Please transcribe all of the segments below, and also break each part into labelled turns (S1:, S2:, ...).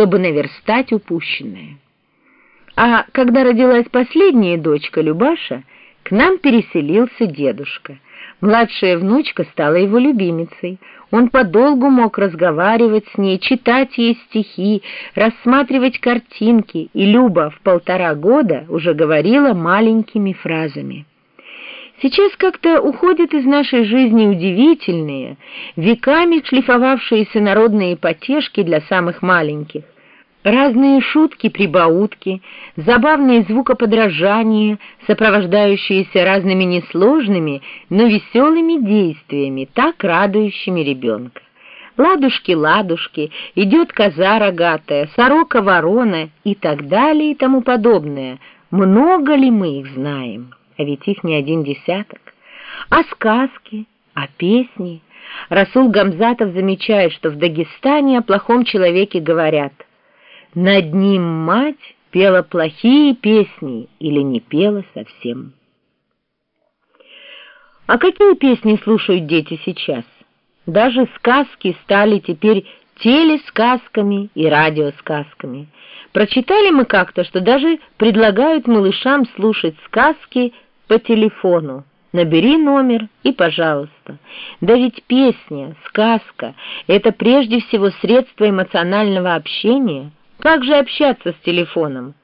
S1: чтобы наверстать упущенное. А когда родилась последняя дочка Любаша, к нам переселился дедушка. Младшая внучка стала его любимицей. Он подолгу мог разговаривать с ней, читать ей стихи, рассматривать картинки, и Люба в полтора года уже говорила маленькими фразами. Сейчас как-то уходят из нашей жизни удивительные, веками шлифовавшиеся народные потешки для самых маленьких. Разные шутки-прибаутки, забавные звукоподражания, сопровождающиеся разными несложными, но веселыми действиями, так радующими ребенка. Ладушки-ладушки, идет коза рогатая, сорока-ворона и так далее и тому подобное. Много ли мы их знаем? А ведь их не один десяток. А сказки, а песни? Расул Гамзатов замечает, что в Дагестане о плохом человеке говорят – над ним мать пела плохие песни или не пела совсем. А какие песни слушают дети сейчас? Даже сказки стали теперь телесказками и радиосказками. Прочитали мы как-то, что даже предлагают малышам слушать сказки по телефону. Набери номер и пожалуйста. Да ведь песня, сказка — это прежде всего средство эмоционального общения — как же общаться с телефоном?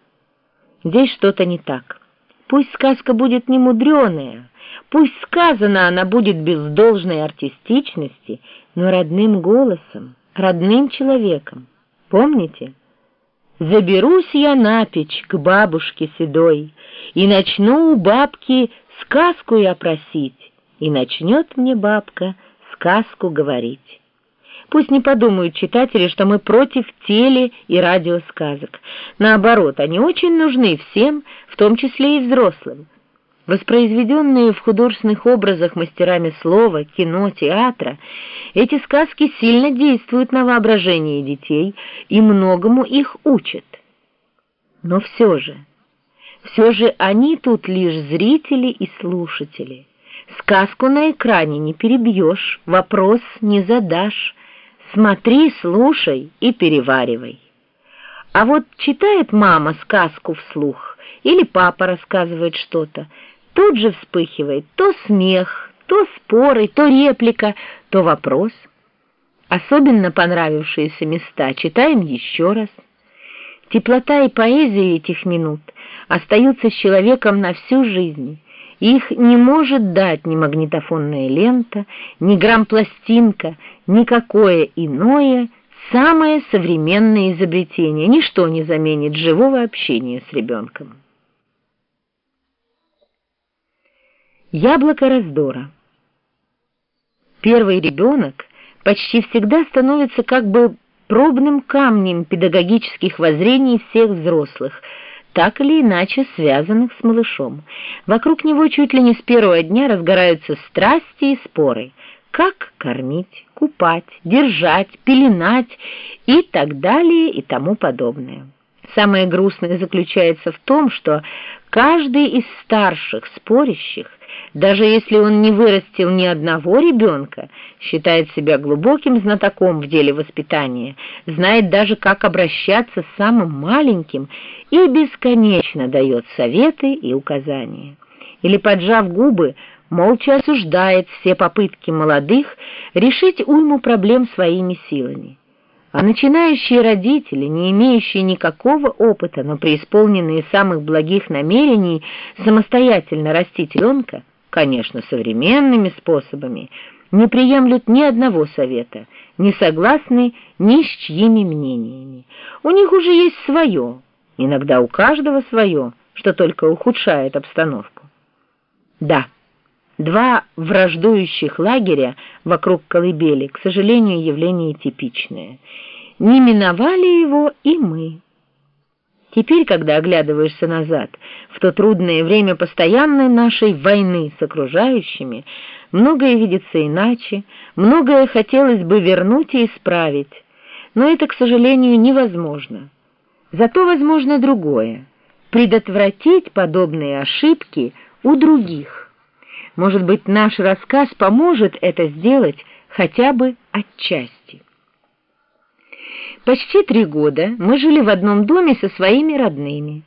S1: Здесь что-то не так. Пусть сказка будет не мудреная, пусть сказана она будет без должной артистичности, но родным голосом, родным человеком. Помните? Заберусь я на печь к бабушке седой, И начну у бабки сказку я просить, И начнет мне бабка сказку говорить. Пусть не подумают читатели, что мы против теле- и радиосказок. Наоборот, они очень нужны всем, в том числе и взрослым. Воспроизведенные в художественных образах мастерами слова, кино, театра, эти сказки сильно действуют на воображение детей и многому их учат. Но все же, все же они тут лишь зрители и слушатели. Сказку на экране не перебьешь, вопрос не задашь, Смотри, слушай и переваривай. А вот читает мама сказку вслух, или папа рассказывает что-то, тут же вспыхивает то смех, то споры, то реплика, то вопрос. Особенно понравившиеся места читаем еще раз. Теплота и поэзия этих минут остаются с человеком на всю жизнь. Их не может дать ни магнитофонная лента, ни грампластинка, никакое иное, самое современное изобретение. Ничто не заменит живого общения с ребенком. Яблоко раздора. Первый ребенок почти всегда становится как бы пробным камнем педагогических воззрений всех взрослых – так или иначе связанных с малышом. Вокруг него чуть ли не с первого дня разгораются страсти и споры. Как кормить, купать, держать, пеленать и так далее и тому подобное. Самое грустное заключается в том, что каждый из старших спорящих даже если он не вырастил ни одного ребенка, считает себя глубоким знатоком в деле воспитания, знает даже, как обращаться с самым маленьким и бесконечно дает советы и указания. Или, поджав губы, молча осуждает все попытки молодых решить уйму проблем своими силами. А начинающие родители, не имеющие никакого опыта, но преисполненные самых благих намерений самостоятельно растить ребенка, конечно, современными способами, не приемлют ни одного совета, не согласны ни с чьими мнениями. У них уже есть свое, иногда у каждого свое, что только ухудшает обстановку. Да, два враждующих лагеря вокруг колыбели, к сожалению, явление типичное. Не миновали его и мы. Теперь, когда оглядываешься назад, в то трудное время постоянной нашей войны с окружающими, многое видится иначе, многое хотелось бы вернуть и исправить, но это, к сожалению, невозможно. Зато возможно другое — предотвратить подобные ошибки у других. Может быть, наш рассказ поможет это сделать хотя бы отчасти. Почти три года мы жили в одном доме со своими родными.